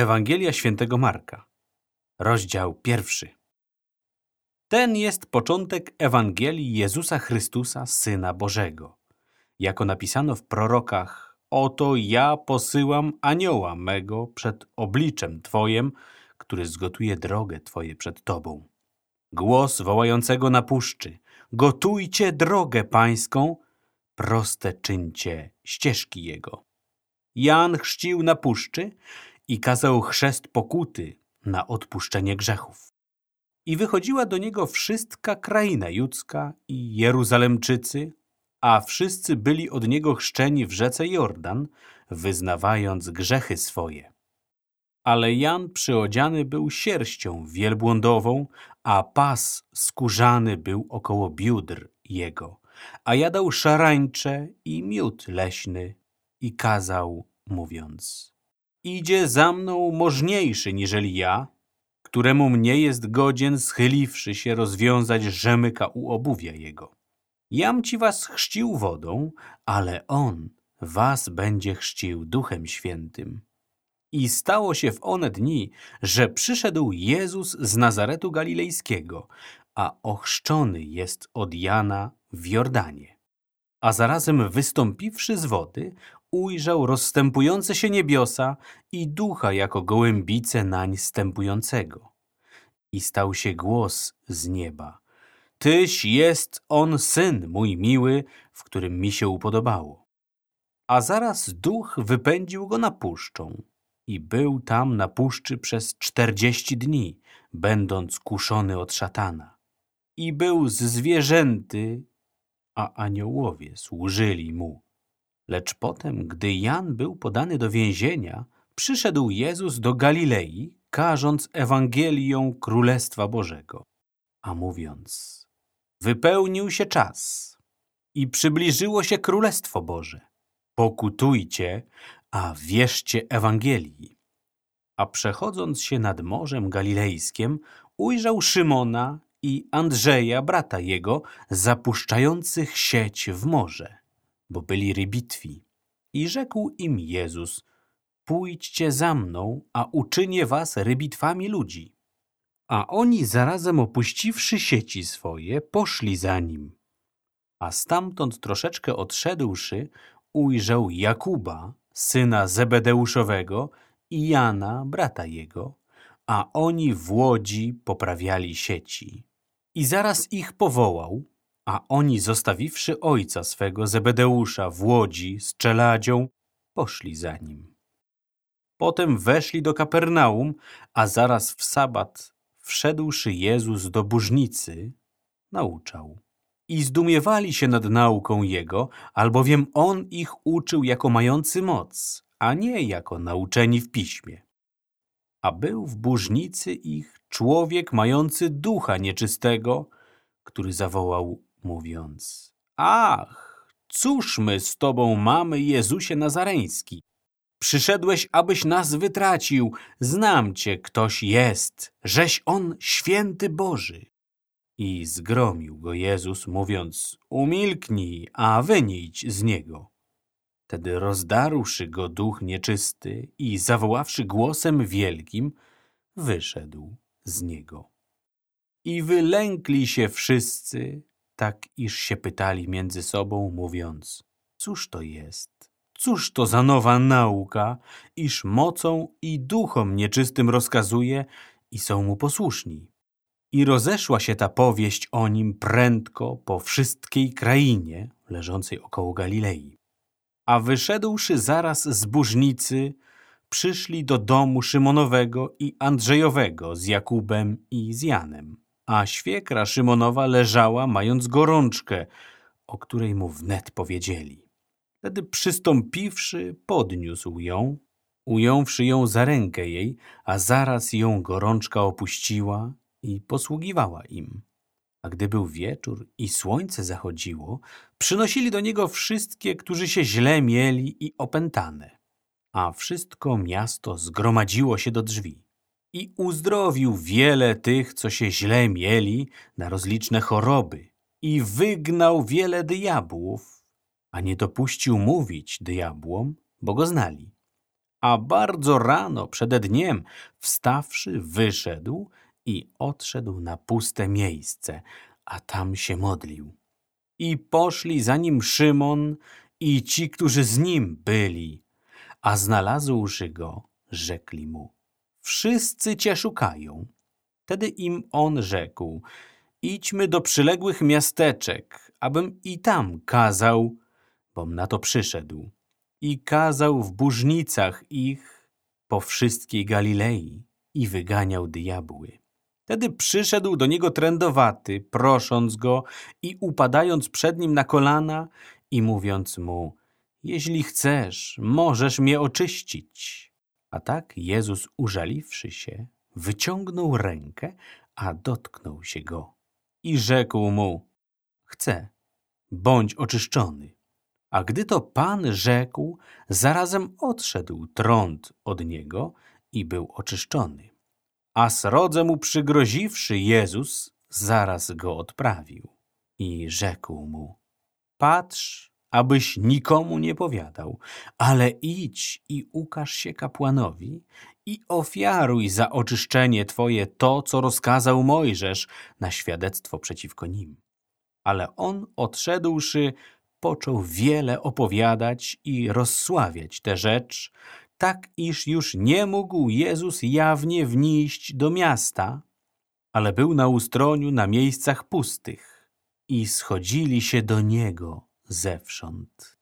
Ewangelia świętego Marka, rozdział pierwszy. Ten jest początek Ewangelii Jezusa Chrystusa, Syna Bożego. Jako napisano w prorokach, oto ja posyłam anioła mego przed obliczem Twojem, który zgotuje drogę Twoje przed Tobą. Głos wołającego na puszczy, gotujcie drogę pańską, proste czyńcie ścieżki Jego. Jan chrzcił na puszczy i kazał chrzest pokuty na odpuszczenie grzechów. I wychodziła do niego wszystka kraina judzka i Jeruzalemczycy, a wszyscy byli od niego chrzczeni w rzece Jordan, wyznawając grzechy swoje. Ale Jan przyodziany był sierścią wielbłądową, a pas skórzany był około biudr jego, a jadał szarańcze i miód leśny i kazał, mówiąc Idzie za mną możniejszy niżeli ja, któremu mnie jest godzien, schyliwszy się, rozwiązać rzemyka u obuwia jego. Jam ci was chrzcił wodą, ale on was będzie chrzcił Duchem Świętym. I stało się w one dni, że przyszedł Jezus z Nazaretu Galilejskiego, a ochrzczony jest od Jana w Jordanie. A zarazem wystąpiwszy z wody, ujrzał rozstępujące się niebiosa i ducha jako gołębice nań stępującego. I stał się głos z nieba. Tyś jest on syn mój miły, w którym mi się upodobało. A zaraz duch wypędził go na puszczą i był tam na puszczy przez czterdzieści dni, będąc kuszony od szatana. I był z zwierzęty, a aniołowie służyli mu. Lecz potem, gdy Jan był podany do więzienia, przyszedł Jezus do Galilei, każąc Ewangelią Królestwa Bożego, a mówiąc, wypełnił się czas i przybliżyło się Królestwo Boże. Pokutujcie, a wierzcie Ewangelii. A przechodząc się nad Morzem Galilejskiem, ujrzał Szymona i Andrzeja, brata jego, zapuszczających sieć w morze bo byli rybitwi. I rzekł im Jezus, pójdźcie za mną, a uczynię was rybitwami ludzi. A oni zarazem opuściwszy sieci swoje, poszli za nim. A stamtąd troszeczkę odszedłszy, ujrzał Jakuba, syna Zebedeuszowego i Jana, brata jego, a oni w łodzi poprawiali sieci. I zaraz ich powołał, a oni, zostawiwszy ojca swego Zebedeusza w łodzi z czeladzią, poszli za nim. Potem weszli do Kapernaum, a zaraz w sabat, wszedłszy Jezus do burznicy, nauczał. I zdumiewali się nad nauką Jego, albowiem On ich uczył jako mający moc, a nie jako nauczeni w piśmie. A był w burznicy ich człowiek mający ducha nieczystego, który zawołał mówiąc Ach, cóż my z Tobą mamy, Jezusie Nazareński? Przyszedłeś, abyś nas wytracił. Znam Cię, ktoś jest, żeś On święty Boży. I zgromił go Jezus, mówiąc, umilknij, a wynijdź z Niego. Tedy rozdarłszy go duch nieczysty i zawoławszy głosem wielkim, wyszedł z Niego. I wylękli się wszyscy, tak iż się pytali między sobą, mówiąc, cóż to jest? Cóż to za nowa nauka, iż mocą i duchom nieczystym rozkazuje i są mu posłuszni? I rozeszła się ta powieść o nim prędko po wszystkiej krainie leżącej około Galilei. A wyszedłszy zaraz z burznicy, przyszli do domu Szymonowego i Andrzejowego z Jakubem i z Janem a świekra Szymonowa leżała, mając gorączkę, o której mu wnet powiedzieli. Wtedy przystąpiwszy, podniósł ją, ująwszy ją za rękę jej, a zaraz ją gorączka opuściła i posługiwała im. A gdy był wieczór i słońce zachodziło, przynosili do niego wszystkie, którzy się źle mieli i opętane. A wszystko miasto zgromadziło się do drzwi i uzdrowił wiele tych, co się źle mieli na rozliczne choroby i wygnał wiele diabłów, a nie dopuścił mówić diabłom, bo go znali. A bardzo rano, przede dniem, wstawszy, wyszedł i odszedł na puste miejsce, a tam się modlił. I poszli za nim Szymon i ci, którzy z nim byli, a znalazłszy go, rzekli mu, wszyscy cię szukają. Wtedy im on rzekł, idźmy do przyległych miasteczek, abym i tam kazał, bom na to przyszedł. I kazał w burznicach ich po wszystkiej Galilei i wyganiał diabły. Wtedy przyszedł do niego trędowaty, prosząc go i upadając przed nim na kolana i mówiąc mu, jeśli chcesz, możesz mnie oczyścić. A tak Jezus, użaliwszy się, wyciągnął rękę, a dotknął się go i rzekł mu, chcę, bądź oczyszczony. A gdy to Pan rzekł, zarazem odszedł trąd od niego i był oczyszczony. A srodze mu przygroziwszy Jezus, zaraz go odprawił i rzekł mu, patrz, abyś nikomu nie powiadał, ale idź i ukaż się kapłanowi i ofiaruj za oczyszczenie Twoje to, co rozkazał Mojżesz na świadectwo przeciwko nim. Ale on, odszedłszy, począł wiele opowiadać i rozsławiać tę rzecz, tak iż już nie mógł Jezus jawnie wnieść do miasta, ale był na ustroniu na miejscach pustych i schodzili się do Niego zewsząd.